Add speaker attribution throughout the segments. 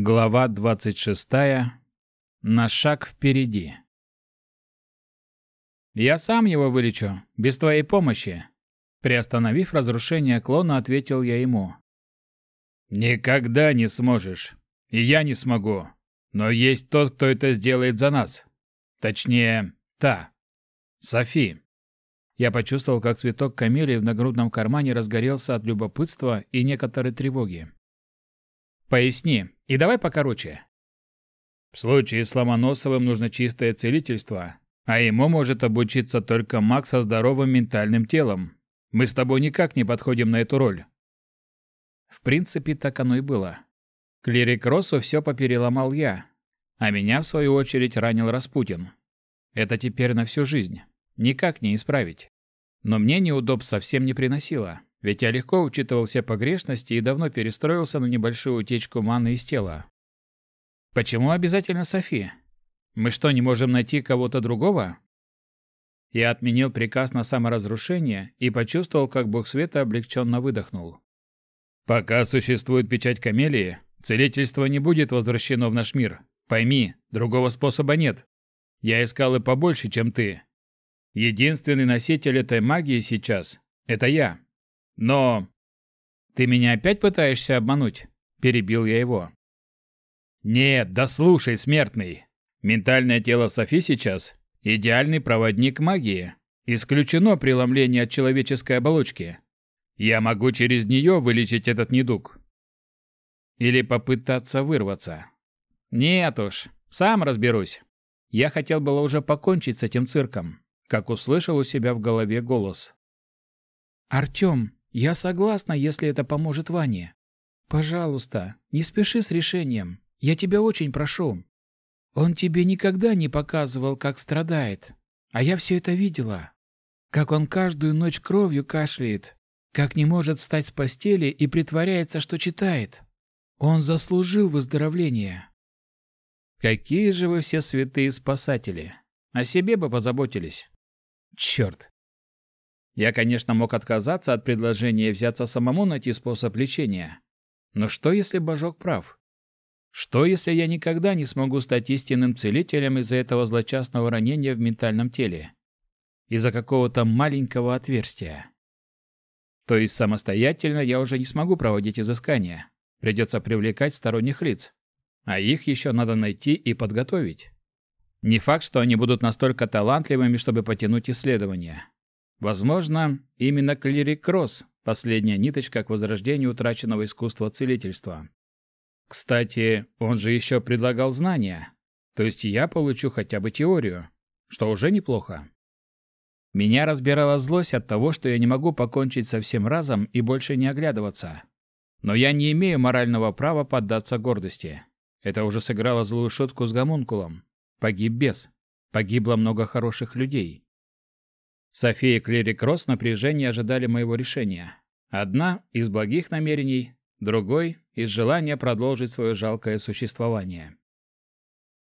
Speaker 1: Глава 26. На шаг впереди. «Я сам его вылечу, без твоей помощи», — приостановив разрушение клона, ответил я ему. «Никогда не сможешь. И я не смогу. Но есть тот, кто это сделает за нас. Точнее, та. Софи». Я почувствовал, как цветок камелии в нагрудном кармане разгорелся от любопытства и некоторой тревоги. «Поясни, и давай покороче». В случае с Ломоносовым нужно чистое целительство, а ему может обучиться только маг со здоровым ментальным телом. Мы с тобой никак не подходим на эту роль. В принципе, так оно и было. Клирик Россу все попереломал я, а меня, в свою очередь, ранил Распутин. Это теперь на всю жизнь. Никак не исправить. Но мне неудобств совсем не приносило, ведь я легко учитывал все погрешности и давно перестроился на небольшую утечку маны из тела. Почему обязательно Софи? Мы что, не можем найти кого-то другого? Я отменил приказ на саморазрушение и почувствовал, как бог света облегченно выдохнул. Пока существует печать камелии, целительство не будет возвращено в наш мир. Пойми, другого способа нет. Я искал и побольше, чем ты. Единственный носитель этой магии сейчас — это я. Но... Ты меня опять пытаешься обмануть? Перебил я его. Нет, да слушай, смертный. Ментальное тело Софи сейчас – идеальный проводник магии. Исключено преломление от человеческой оболочки. Я могу через нее вылечить этот недуг. Или попытаться вырваться. Нет уж, сам разберусь. Я хотел было уже покончить с этим цирком, как услышал у себя в голове голос. «Артем, я согласна, если это поможет Ване. Пожалуйста, не спеши с решением. Я тебя очень прошу. Он тебе никогда не показывал, как страдает. А я все это видела. Как он каждую ночь кровью кашляет, как не может встать с постели и притворяется, что читает. Он заслужил выздоровление. Какие же вы все святые спасатели. О себе бы позаботились. Черт. Я, конечно, мог отказаться от предложения взяться самому найти способ лечения. Но что, если Божок прав? Что, если я никогда не смогу стать истинным целителем из-за этого злочастного ранения в ментальном теле? Из-за какого-то маленького отверстия? То есть самостоятельно я уже не смогу проводить изыскания. Придется привлекать сторонних лиц. А их еще надо найти и подготовить. Не факт, что они будут настолько талантливыми, чтобы потянуть исследования. Возможно, именно клирик Кросс – последняя ниточка к возрождению утраченного искусства целительства. Кстати, он же еще предлагал знания. То есть я получу хотя бы теорию, что уже неплохо. Меня разбирала злость от того, что я не могу покончить со всем разом и больше не оглядываться. Но я не имею морального права поддаться гордости. Это уже сыграло злую шутку с гомункулом. Погиб бес. Погибло много хороших людей. София и Клерик Росс напряжении ожидали моего решения. Одна из благих намерений, другой из желания продолжить свое жалкое существование.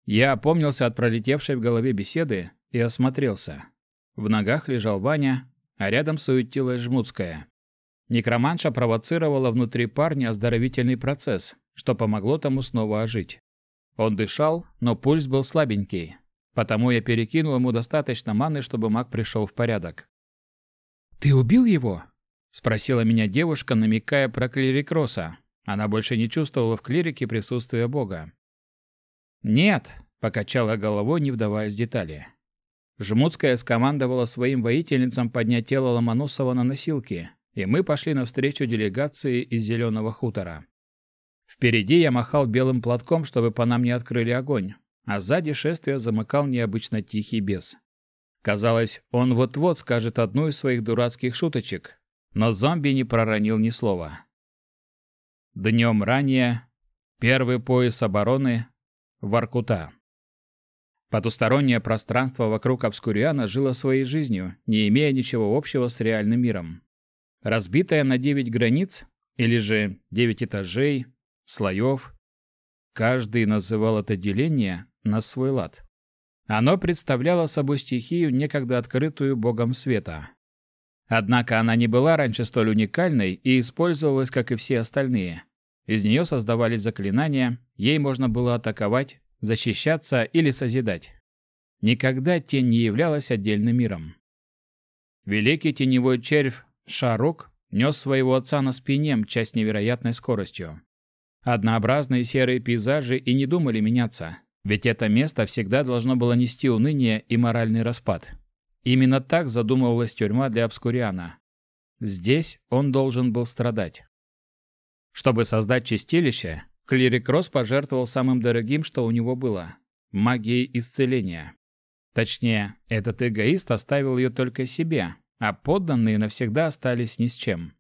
Speaker 1: Я опомнился от пролетевшей в голове беседы и осмотрелся. В ногах лежал Ваня, а рядом суетилась Жмутская. Некроманша провоцировала внутри парня оздоровительный процесс, что помогло тому снова ожить. Он дышал, но пульс был слабенький, потому я перекинул ему достаточно маны, чтобы маг пришел в порядок. «Ты убил его?» — спросила меня девушка, намекая про клирикроса, она больше не чувствовала в клирике присутствия Бога. «Нет», — покачала головой, не вдаваясь в детали. Жмутская скомандовала своим воительницам поднять тело Ломоносова на носилки, и мы пошли навстречу делегации из Зеленого хутора. Впереди я махал белым платком, чтобы по нам не открыли огонь, а сзади шествия замыкал необычно тихий бес. Казалось, он вот-вот скажет одну из своих дурацких шуточек, но зомби не проронил ни слова. Днем ранее первый пояс обороны Воркута. Потустороннее пространство вокруг Обскуриана жило своей жизнью, не имея ничего общего с реальным миром. Разбитое на девять границ, или же девять этажей, слоев, каждый называл это деление на свой лад. Оно представляло собой стихию, некогда открытую богом света. Однако она не была раньше столь уникальной и использовалась, как и все остальные. из нее создавались заклинания, ей можно было атаковать, защищаться или созидать. Никогда тень не являлась отдельным миром. Великий теневой червь Шарук нес своего отца на спине, мчась невероятной скоростью. Однообразные серые пейзажи и не думали меняться, ведь это место всегда должно было нести уныние и моральный распад. Именно так задумывалась тюрьма для Обскуриана. Здесь он должен был страдать. Чтобы создать чистилище, клирик Рос пожертвовал самым дорогим, что у него было – магией исцеления. Точнее, этот эгоист оставил ее только себе, а подданные навсегда остались ни с чем.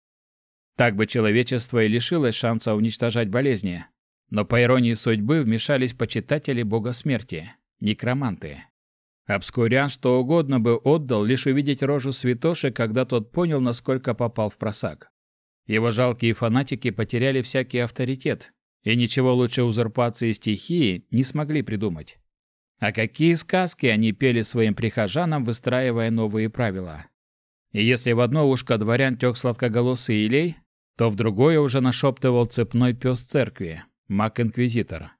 Speaker 1: Так бы человечество и лишилось шанса уничтожать болезни. Но по иронии судьбы вмешались почитатели бога смерти – некроманты. Обскурян что угодно бы отдал, лишь увидеть рожу святоши, когда тот понял, насколько попал в просак. Его жалкие фанатики потеряли всякий авторитет, и ничего лучше узурпации стихии не смогли придумать. А какие сказки они пели своим прихожанам, выстраивая новые правила. И если в одно ушко дворян тек сладкоголосый Илей, то в другое уже нашептывал цепной пес церкви, маг-инквизитор.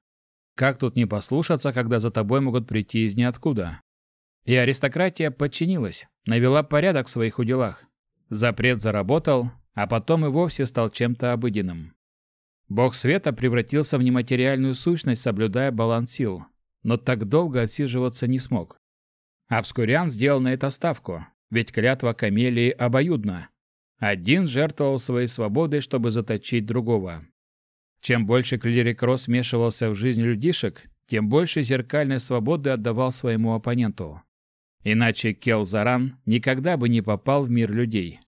Speaker 1: Как тут не послушаться, когда за тобой могут прийти из ниоткуда? И аристократия подчинилась, навела порядок в своих уделах. Запрет заработал, а потом и вовсе стал чем-то обыденным. Бог света превратился в нематериальную сущность, соблюдая баланс сил, но так долго отсиживаться не смог. Обскурян сделал на это ставку, ведь клятва камелии обоюдна. Один жертвовал своей свободой, чтобы заточить другого. Чем больше клирик Рос вмешивался в жизнь людишек, тем больше зеркальной свободы отдавал своему оппоненту. Иначе Келзаран никогда бы не попал в мир людей.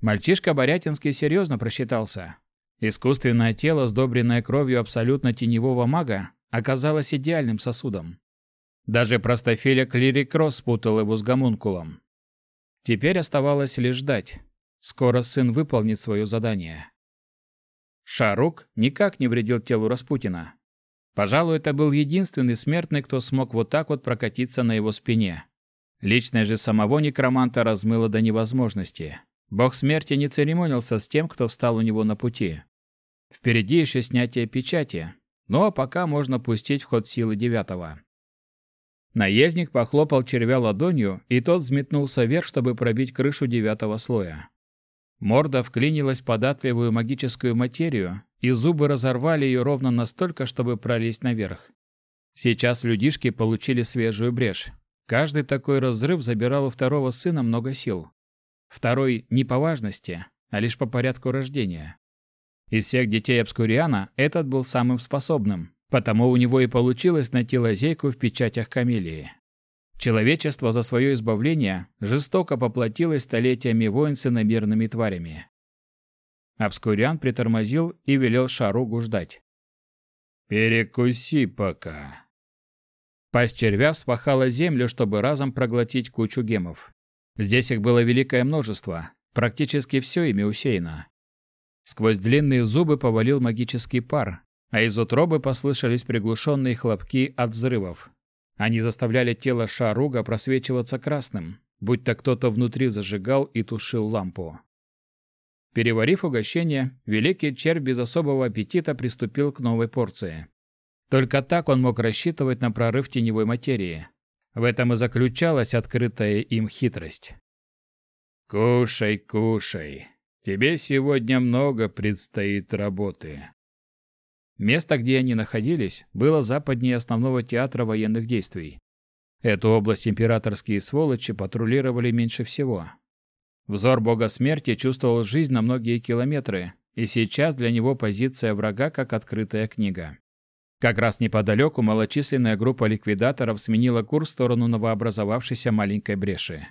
Speaker 1: Мальчишка Борятинский серьезно просчитался. Искусственное тело, сдобренное кровью абсолютно теневого мага, оказалось идеальным сосудом. Даже простофиля Клирик Росс спутал его с гомункулом. Теперь оставалось лишь ждать. Скоро сын выполнит свое задание. Шарук никак не вредил телу Распутина. Пожалуй, это был единственный смертный, кто смог вот так вот прокатиться на его спине. Личное же самого некроманта размыло до невозможности. Бог смерти не церемонился с тем, кто встал у него на пути. Впереди еще снятие печати, но пока можно пустить в ход силы девятого. Наездник похлопал червя ладонью, и тот взметнулся вверх, чтобы пробить крышу девятого слоя. Морда вклинилась в податливую магическую материю, и зубы разорвали ее ровно настолько, чтобы пролезть наверх. Сейчас людишки получили свежую брешь. Каждый такой разрыв забирал у второго сына много сил. Второй не по важности, а лишь по порядку рождения. Из всех детей Обскуриана этот был самым способным, потому у него и получилось найти лазейку в печатях камелии. Человечество за свое избавление жестоко поплатилось столетиями войн с иномерными тварями. Обскуриан притормозил и велел Шаругу ждать. «Перекуси пока». Пасть червя вспахала землю, чтобы разом проглотить кучу гемов. Здесь их было великое множество, практически все ими усеяно. Сквозь длинные зубы повалил магический пар, а из утробы послышались приглушенные хлопки от взрывов. Они заставляли тело Шаруга просвечиваться красным, будто кто-то внутри зажигал и тушил лампу. Переварив угощение, великий червь без особого аппетита приступил к новой порции. Только так он мог рассчитывать на прорыв теневой материи. В этом и заключалась открытая им хитрость. «Кушай, кушай. Тебе сегодня много предстоит работы». Место, где они находились, было западнее основного театра военных действий. Эту область императорские сволочи патрулировали меньше всего. Взор бога смерти чувствовал жизнь на многие километры, и сейчас для него позиция врага как открытая книга. Как раз неподалеку малочисленная группа ликвидаторов сменила курс в сторону новообразовавшейся маленькой бреши.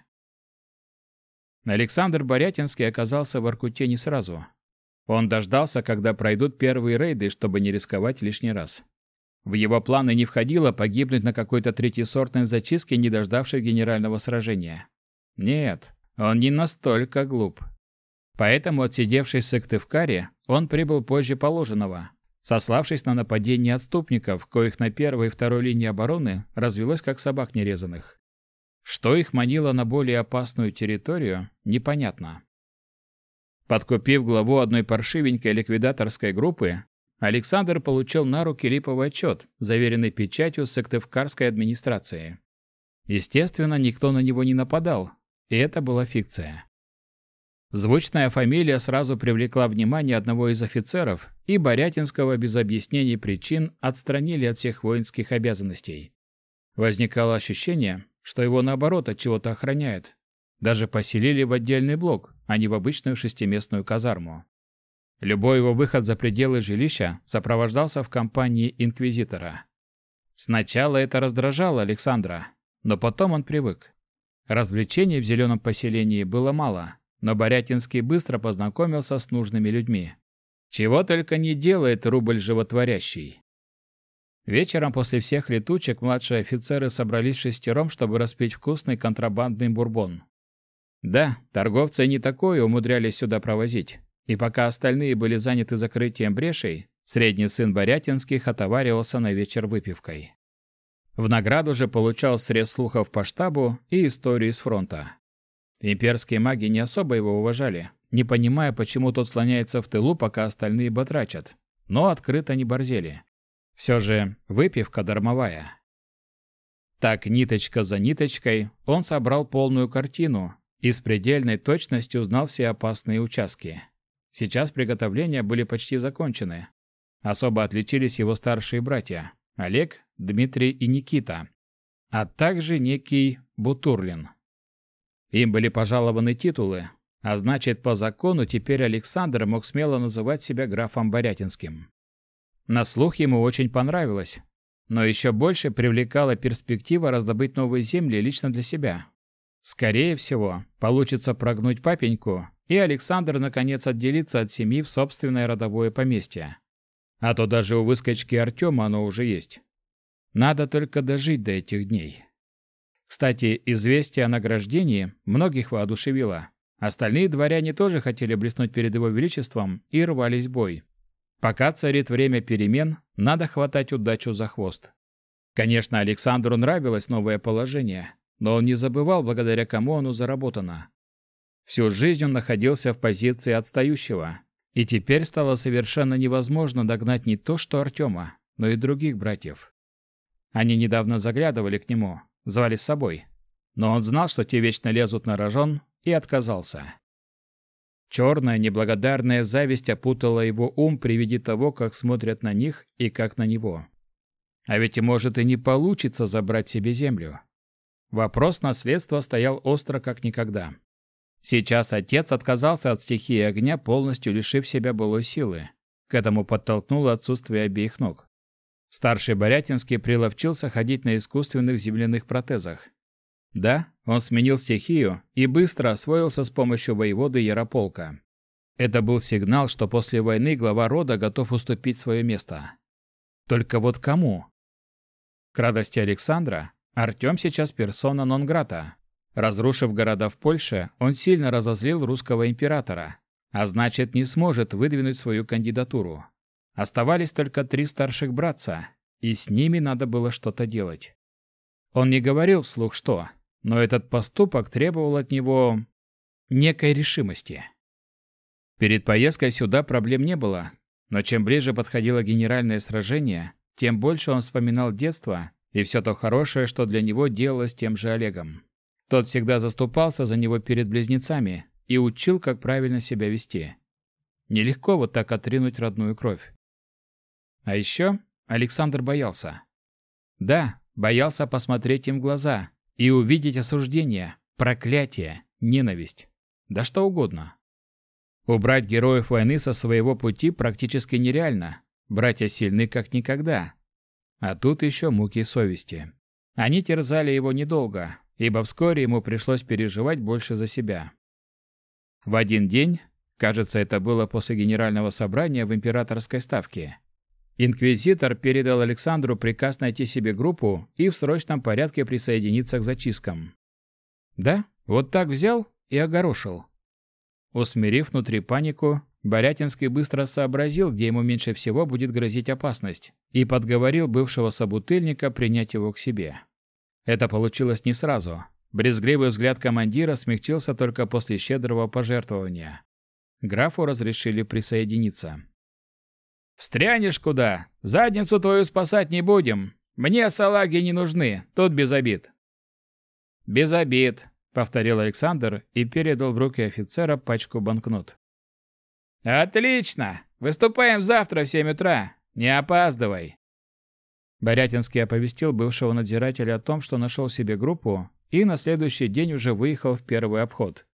Speaker 1: Александр Борятинский оказался в Аркуте не сразу. Он дождался, когда пройдут первые рейды, чтобы не рисковать лишний раз. В его планы не входило погибнуть на какой-то третьесортной зачистке, не дождавшей генерального сражения. Нет, он не настолько глуп. Поэтому, отсидевшись в Сыктывкаре, он прибыл позже положенного, сославшись на нападение отступников, коих на первой и второй линии обороны развелось как собак нерезанных. Что их манило на более опасную территорию, непонятно. Подкупив главу одной паршивенькой ликвидаторской группы, Александр получил на руки липовый отчет, заверенный печатью Сыктывкарской администрации. Естественно, никто на него не нападал, и это была фикция. Звучная фамилия сразу привлекла внимание одного из офицеров, и Борятинского без объяснений причин отстранили от всех воинских обязанностей. Возникало ощущение, что его наоборот от чего-то охраняют. Даже поселили в отдельный блок, а не в обычную шестиместную казарму. Любой его выход за пределы жилища сопровождался в компании инквизитора. Сначала это раздражало Александра, но потом он привык. Развлечений в зеленом поселении было мало, но Борятинский быстро познакомился с нужными людьми. Чего только не делает рубль животворящий. Вечером после всех летучек младшие офицеры собрались шестером, чтобы распить вкусный контрабандный бурбон. Да, торговцы не такое умудрялись сюда провозить. И пока остальные были заняты закрытием брешей, средний сын Борятинских отоваривался на вечер выпивкой. В награду же получал срез слухов по штабу и истории с фронта. Имперские маги не особо его уважали, не понимая, почему тот слоняется в тылу, пока остальные батрачат, но открыто не борзели. Все же выпивка дармовая. Так, ниточка за ниточкой, он собрал полную картину и с предельной точностью знал все опасные участки. Сейчас приготовления были почти закончены. Особо отличились его старшие братья – Олег, Дмитрий и Никита, а также некий Бутурлин. Им были пожалованы титулы, а значит, по закону теперь Александр мог смело называть себя графом Борятинским. На слух ему очень понравилось, но еще больше привлекала перспектива раздобыть новые земли лично для себя. Скорее всего, получится прогнуть папеньку и Александр наконец отделится от семьи в собственное родовое поместье. А то даже у выскочки Артема оно уже есть. Надо только дожить до этих дней. Кстати, известие о награждении многих воодушевило. Остальные дворяне тоже хотели блеснуть перед его величеством и рвались в бой. Пока царит время перемен, надо хватать удачу за хвост. Конечно, Александру нравилось новое положение, но он не забывал, благодаря кому оно заработано. Всю жизнь он находился в позиции отстающего, и теперь стало совершенно невозможно догнать не то что Артема, но и других братьев. Они недавно заглядывали к нему, звали с собой, но он знал, что те вечно лезут на рожон, и отказался. Черная неблагодарная зависть опутала его ум при виде того, как смотрят на них и как на него. А ведь, может, и не получится забрать себе землю. Вопрос наследства стоял остро как никогда. Сейчас отец отказался от стихии огня, полностью лишив себя былой силы. К этому подтолкнуло отсутствие обеих ног. Старший Борятинский приловчился ходить на искусственных земляных протезах. Да, он сменил стихию и быстро освоился с помощью воеводы Ярополка. Это был сигнал, что после войны глава рода готов уступить свое место. Только вот кому? К радости Александра, Артем сейчас персона нон-грата. Разрушив города в Польше, он сильно разозлил русского императора, а значит, не сможет выдвинуть свою кандидатуру. Оставались только три старших братца, и с ними надо было что-то делать. Он не говорил вслух что, но этот поступок требовал от него некой решимости. Перед поездкой сюда проблем не было, но чем ближе подходило генеральное сражение, тем больше он вспоминал детство и все то хорошее, что для него делалось тем же Олегом. Тот всегда заступался за него перед близнецами и учил, как правильно себя вести. Нелегко вот так отринуть родную кровь. А еще Александр боялся. Да, боялся посмотреть им в глаза и увидеть осуждение, проклятие, ненависть. Да что угодно. Убрать героев войны со своего пути практически нереально. Братья сильны как никогда. А тут еще муки совести. Они терзали его недолго, ибо вскоре ему пришлось переживать больше за себя. В один день, кажется, это было после генерального собрания в императорской ставке, инквизитор передал Александру приказ найти себе группу и в срочном порядке присоединиться к зачисткам. Да, вот так взял и огорошил. Усмирив внутри панику, Борятинский быстро сообразил, где ему меньше всего будет грозить опасность, и подговорил бывшего собутыльника принять его к себе. Это получилось не сразу. Брезгливый взгляд командира смягчился только после щедрого пожертвования. Графу разрешили присоединиться. «Встрянешь куда? Задницу твою спасать не будем. Мне салаги не нужны, тут без обид». «Без обид», — повторил Александр и передал в руки офицера пачку банкнот. «Отлично! Выступаем завтра в семь утра. Не опаздывай!» Борятинский оповестил бывшего надзирателя о том, что нашел себе группу, и на следующий день уже выехал в первый обход.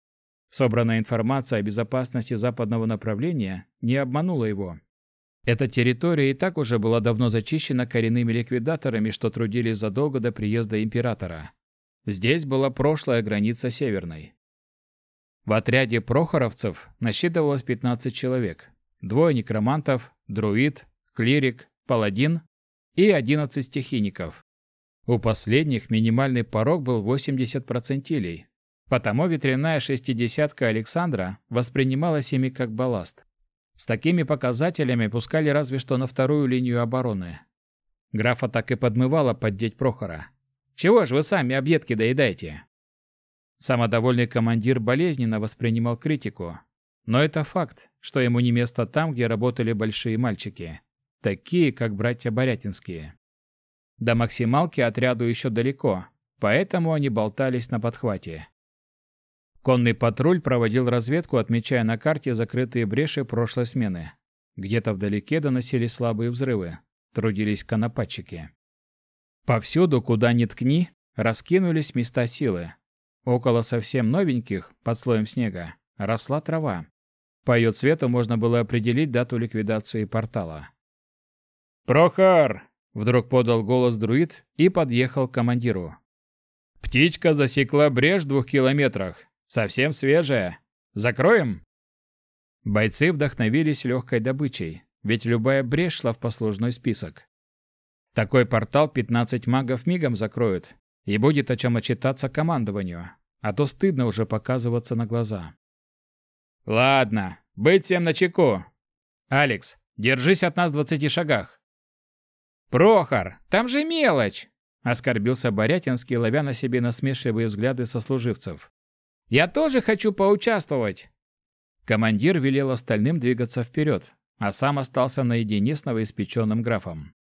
Speaker 1: Собранная информация о безопасности западного направления не обманула его. Эта территория и так уже была давно зачищена коренными ликвидаторами, что трудились задолго до приезда императора. Здесь была прошлая граница Северной. В отряде прохоровцев насчитывалось 15 человек. Двое некромантов, друид, клирик, паладин и 11 стихийников. У последних минимальный порог был 80 процентилей, потому ветряная шестидесятка Александра воспринималась ими как балласт. С такими показателями пускали разве что на вторую линию обороны. Графа так и подмывало поддеть Прохора. «Чего ж вы сами объедки доедаете?» Самодовольный командир болезненно воспринимал критику. Но это факт, что ему не место там, где работали большие мальчики. Такие, как братья Борятинские. До максималки отряду еще далеко, поэтому они болтались на подхвате. Конный патруль проводил разведку, отмечая на карте закрытые бреши прошлой смены. Где-то вдалеке доносились слабые взрывы. Трудились конопатчики. Повсюду, куда ни ткни, раскинулись места силы. Около совсем новеньких, под слоем снега, росла трава. По ее цвету можно было определить дату ликвидации портала. «Прохор!» — вдруг подал голос друид и подъехал к командиру. «Птичка засекла брешь в двух километрах. Совсем свежая. Закроем?» Бойцы вдохновились легкой добычей, ведь любая брешь шла в послужной список. Такой портал 15 магов мигом закроют, и будет о чем отчитаться командованию, а то стыдно уже показываться на глаза. «Ладно, быть всем начеку. Алекс, держись от нас в двадцати шагах». «Прохор, там же мелочь!» — оскорбился Борятинский, ловя на себе насмешливые взгляды сослуживцев. Я тоже хочу поучаствовать!» Командир велел остальным двигаться вперед, а сам остался наедине с новоиспеченным графом.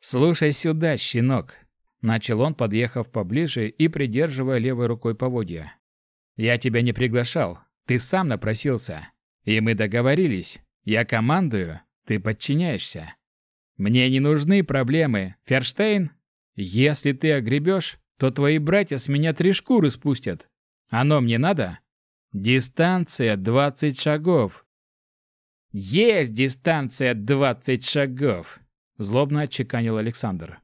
Speaker 1: «Слушай сюда, щенок!» Начал он, подъехав поближе и придерживая левой рукой поводья. «Я тебя не приглашал, ты сам напросился. И мы договорились. Я командую, ты подчиняешься. Мне не нужны проблемы, Ферштейн. Если ты огребешь, то твои братья с меня три шкуры спустят. Оно мне надо? Дистанция 20 шагов. Есть дистанция 20 шагов, злобно отчеканил Александр.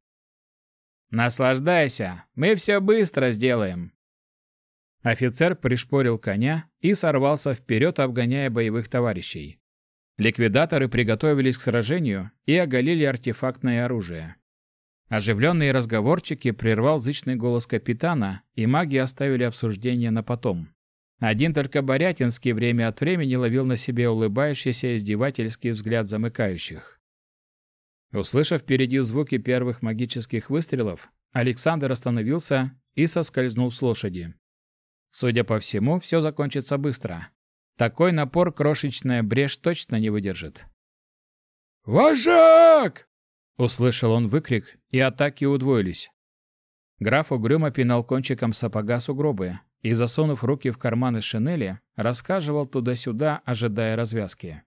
Speaker 1: Наслаждайся, мы все быстро сделаем. Офицер пришпорил коня и сорвался вперед, обгоняя боевых товарищей. Ликвидаторы приготовились к сражению и оголили артефактное оружие. Оживленные разговорчики прервал зычный голос капитана, и маги оставили обсуждение на потом. Один только Борятинский время от времени ловил на себе улыбающийся издевательский взгляд замыкающих. Услышав впереди звуки первых магических выстрелов, Александр остановился и соскользнул с лошади. Судя по всему, все закончится быстро. Такой напор крошечная брешь точно не выдержит. «Вожак!» Услышал он выкрик, и атаки удвоились. Граф угрюмо пинал кончиком сапога сугробы и, засунув руки в карманы шинели, рассказывал туда-сюда, ожидая развязки.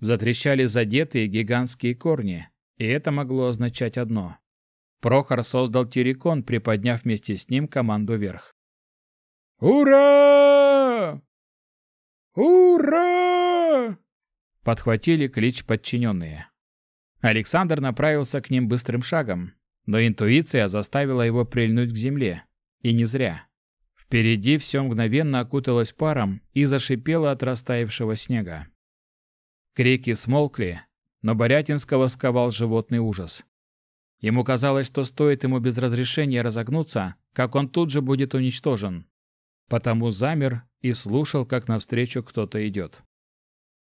Speaker 1: Затрещали задетые гигантские корни, и это могло означать одно. Прохор создал террикон, приподняв вместе с ним команду вверх. «Ура! Ура!» Подхватили клич подчиненные. Александр направился к ним быстрым шагом, но интуиция заставила его прильнуть к земле. И не зря. Впереди все мгновенно окуталось паром и зашипело от растаявшего снега. Крики смолкли, но Борятинского сковал животный ужас. Ему казалось, что стоит ему без разрешения разогнуться, как он тут же будет уничтожен. Потому замер и слушал, как навстречу кто-то идет.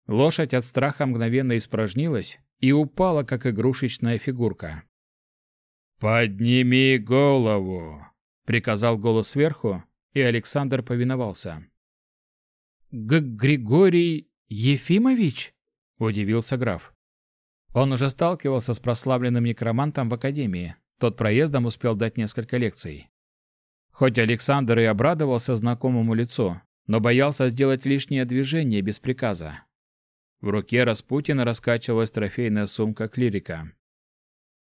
Speaker 1: Лошадь от страха мгновенно испражнилась и упала, как игрушечная фигурка. «Подними голову!» — приказал голос сверху, и Александр повиновался. Г Григорий Ефимович? Удивился граф. Он уже сталкивался с прославленным некромантом в академии. Тот проездом успел дать несколько лекций. Хоть Александр и обрадовался знакомому лицу, но боялся сделать лишнее движение без приказа. В руке Распутина раскачивалась трофейная сумка клирика.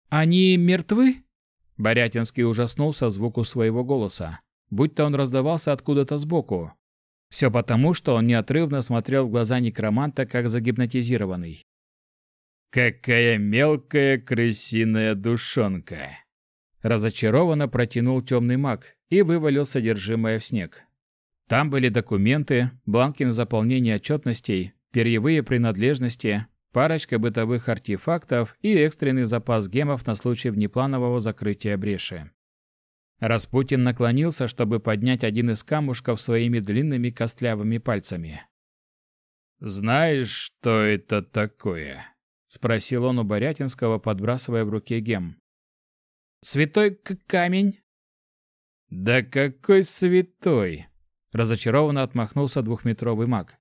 Speaker 1: «Они мертвы?» Борятинский ужаснулся звуку своего голоса, будь-то он раздавался откуда-то сбоку. Все потому, что он неотрывно смотрел в глаза некроманта, как загипнотизированный. «Какая мелкая крысиная душонка!» Разочарованно протянул темный маг и вывалил содержимое в снег. Там были документы, бланки на заполнение отчетностей, перьевые принадлежности, парочка бытовых артефактов и экстренный запас гемов на случай внепланового закрытия бреши. Распутин наклонился, чтобы поднять один из камушков своими длинными костлявыми пальцами. «Знаешь, что это такое?» — спросил он у Борятинского, подбрасывая в руке гем. «Святой камень?» «Да какой святой!» — разочарованно отмахнулся двухметровый маг.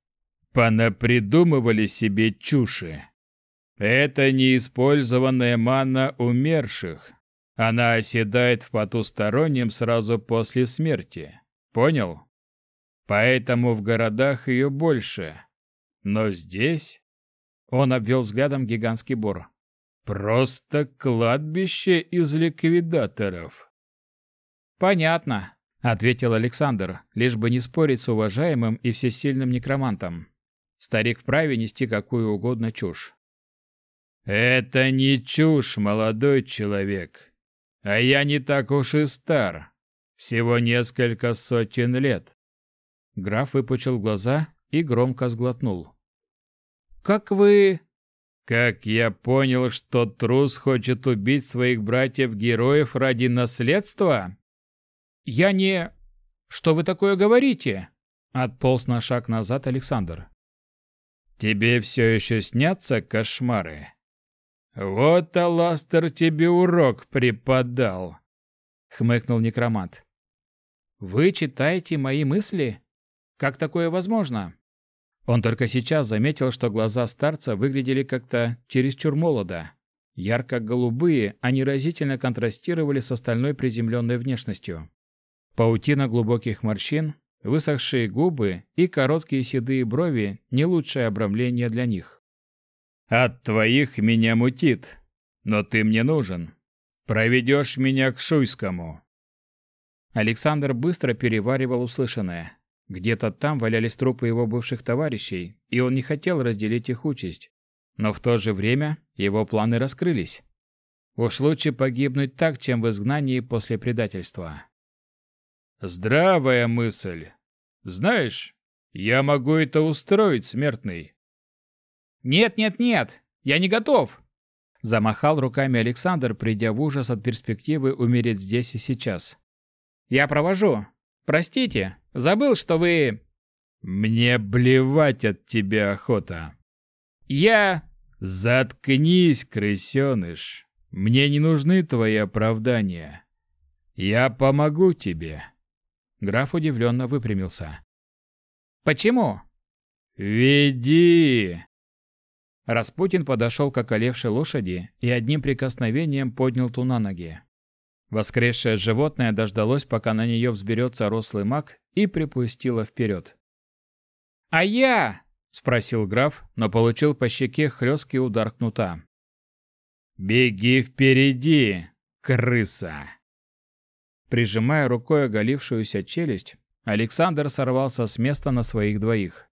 Speaker 1: Понапридумывали себе чуши. Это неиспользованная манна умерших. Она оседает в потустороннем сразу после смерти. Понял? Поэтому в городах ее больше. Но здесь... Он обвел взглядом гигантский бор. Просто кладбище из ликвидаторов. Понятно, ответил Александр, лишь бы не спорить с уважаемым и всесильным некромантом. Старик вправе нести какую угодно чушь. «Это не чушь, молодой человек. А я не так уж и стар. Всего несколько сотен лет». Граф выпучил глаза и громко сглотнул. «Как вы...» «Как я понял, что трус хочет убить своих братьев-героев ради наследства?» «Я не...» «Что вы такое говорите?» Отполз на шаг назад Александр. Тебе все еще снятся кошмары? Вот Аластер тебе урок преподал, хмыкнул некромант. Вы читаете мои мысли? Как такое возможно? Он только сейчас заметил, что глаза старца выглядели как-то чересчур молодо. Ярко-голубые, они разительно контрастировали с остальной приземленной внешностью. Паутина глубоких морщин, Высохшие губы и короткие седые брови – не лучшее обрамление для них. «От твоих меня мутит, но ты мне нужен. Проведешь меня к Шуйскому». Александр быстро переваривал услышанное. Где-то там валялись трупы его бывших товарищей, и он не хотел разделить их участь. Но в то же время его планы раскрылись. Уж лучше погибнуть так, чем в изгнании после предательства. Здравая мысль. Знаешь, я могу это устроить, смертный. Нет, нет, нет, я не готов. Замахал руками Александр, придя в ужас от перспективы умереть здесь и сейчас. Я провожу. Простите, забыл, что вы... Мне блевать от тебя охота. Я... Заткнись, крысеныш. Мне не нужны твои оправдания. Я помогу тебе. Граф удивленно выпрямился. «Почему?» «Веди!» Распутин подошел к околевшей лошади и одним прикосновением поднял ту на ноги. Воскресшее животное дождалось, пока на нее взберется рослый маг, и припустило вперед. «А я?» — спросил граф, но получил по щеке хлесткий удар кнута. «Беги впереди, крыса!» Прижимая рукой оголившуюся челюсть, Александр сорвался с места на своих двоих.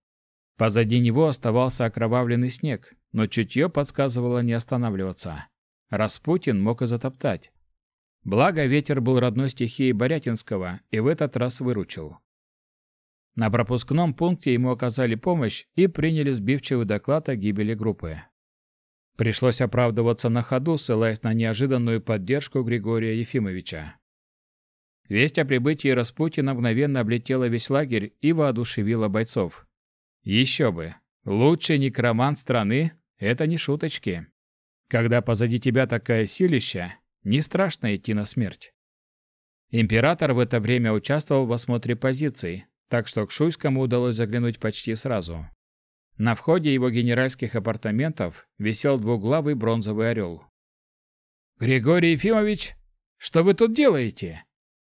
Speaker 1: Позади него оставался окровавленный снег, но чутье подсказывало не останавливаться. Распутин мог и затоптать. Благо, ветер был родной стихией Борятинского и в этот раз выручил. На пропускном пункте ему оказали помощь и приняли сбивчивый доклад о гибели группы. Пришлось оправдываться на ходу, ссылаясь на неожиданную поддержку Григория Ефимовича. Весть о прибытии Распутина мгновенно облетела весь лагерь и воодушевила бойцов. Еще бы! Лучший некромант страны — это не шуточки. Когда позади тебя такая силища, не страшно идти на смерть. Император в это время участвовал в осмотре позиций, так что к Шуйскому удалось заглянуть почти сразу. На входе его генеральских апартаментов висел двуглавый бронзовый орел. «Григорий Ефимович, что вы тут делаете?»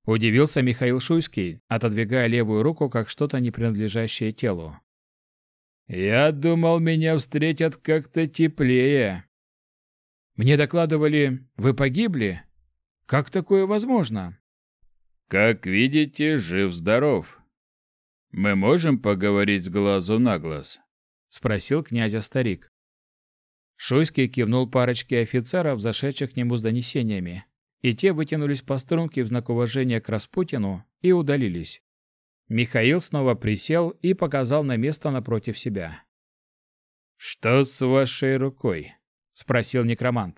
Speaker 1: Удивился Михаил Шуйский, отодвигая левую руку, как что-то не принадлежащее телу. «Я думал, меня встретят как-то теплее». «Мне докладывали, вы погибли? Как такое возможно?»
Speaker 2: «Как видите, жив-здоров. Мы можем поговорить с глазу на глаз?»
Speaker 1: — спросил князя старик. Шуйский кивнул парочке офицеров, зашедших к нему с донесениями, и те вытянулись по струнке в знак уважения к Распутину и удалились. Михаил снова присел и показал на место напротив себя.
Speaker 2: «Что с вашей рукой?» — спросил некромант.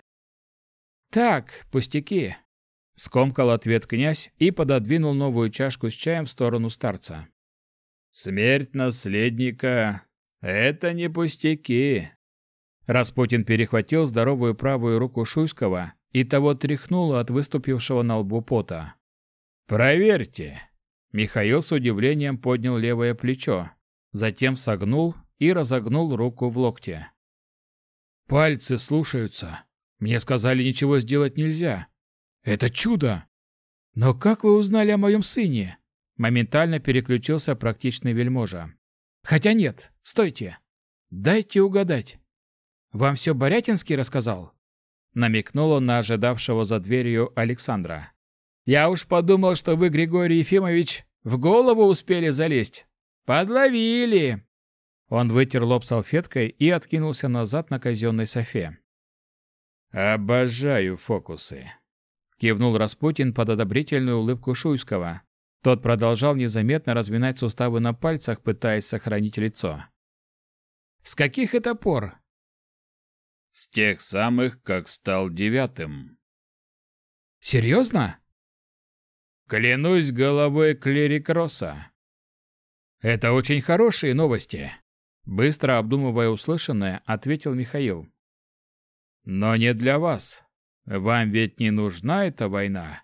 Speaker 1: «Так, пустяки», — скомкал ответ князь и пододвинул новую чашку с чаем в сторону старца.
Speaker 2: «Смерть наследника это не пустяки.
Speaker 1: Распутин перехватил здоровую правую руку Шуйского и того тряхнул от выступившего на лбу пота.
Speaker 2: Проверьте.
Speaker 1: Михаил с удивлением поднял левое плечо, затем согнул и разогнул руку в локте. Пальцы слушаются. Мне сказали, ничего сделать нельзя. Это чудо. Но как вы узнали о моем сыне? Моментально переключился практичный вельможа. Хотя нет, стойте. Дайте угадать. Вам все Борятинский рассказал? Намекнул он на ожидавшего за дверью Александра. Я уж подумал, что вы, Григорий Ефимович, в голову успели залезть. Подловили. Он вытер лоб салфеткой и откинулся назад на казенной софе.
Speaker 2: «Обожаю фокусы», — кивнул Распутин под одобрительную улыбку Шуйского, тот продолжал незаметно разминать суставы на пальцах, пытаясь сохранить лицо.
Speaker 1: «С каких это пор?»
Speaker 2: «С тех самых, как стал девятым».
Speaker 1: «Серьезно?»
Speaker 2: «Клянусь головой клерикроса».
Speaker 1: «Это очень хорошие новости», — быстро обдумывая услышанное, ответил Михаил.
Speaker 2: «Но не для вас. Вам ведь не нужна эта война.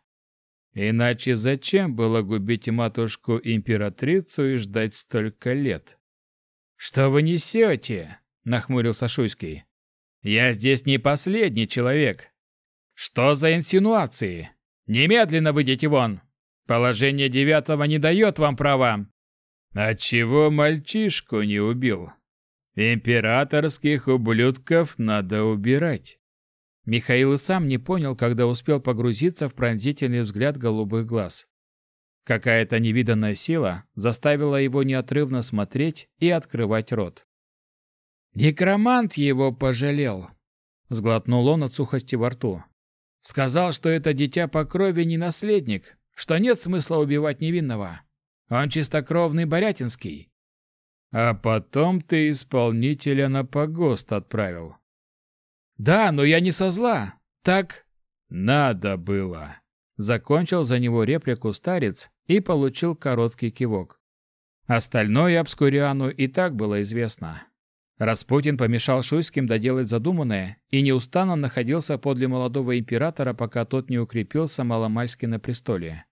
Speaker 2: Иначе зачем было губить матушку-императрицу и ждать столько лет?
Speaker 1: «Что вы несете?» — нахмурился Шуйский. «Я здесь не последний человек. Что за инсинуации? Немедленно выйдите вон! Положение девятого не дает вам права!»
Speaker 2: «Отчего мальчишку не убил? Императорских ублюдков надо убирать!»
Speaker 1: Михаил и сам не понял, когда успел погрузиться в пронзительный взгляд голубых глаз. Какая-то невиданная сила заставила его неотрывно смотреть и открывать рот. «Некромант его пожалел», — сглотнул он от сухости во рту. «Сказал, что это дитя по крови не наследник, что нет смысла убивать невинного. Он чистокровный Борятинский».
Speaker 2: «А потом ты исполнителя на погост отправил»,
Speaker 1: да, но я не со зла. Так
Speaker 2: надо было.
Speaker 1: Закончил за него реплику старец и получил короткий кивок. Остальное Обскуриану и так было известно. Распутин помешал Шуйским доделать задуманное и неустанно находился подле молодого императора, пока тот не укрепился маломальски на престоле.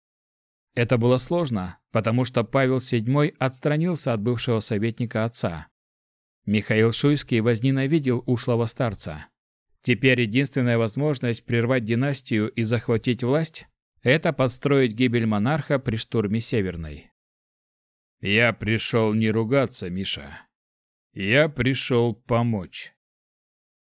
Speaker 1: Это было сложно, потому что Павел VII отстранился от бывшего советника отца. Михаил Шуйский возненавидел ушлого старца. Теперь единственная возможность прервать династию и захватить власть – это подстроить гибель монарха при штурме Северной.
Speaker 2: «Я пришел не ругаться, Миша. Я пришел помочь».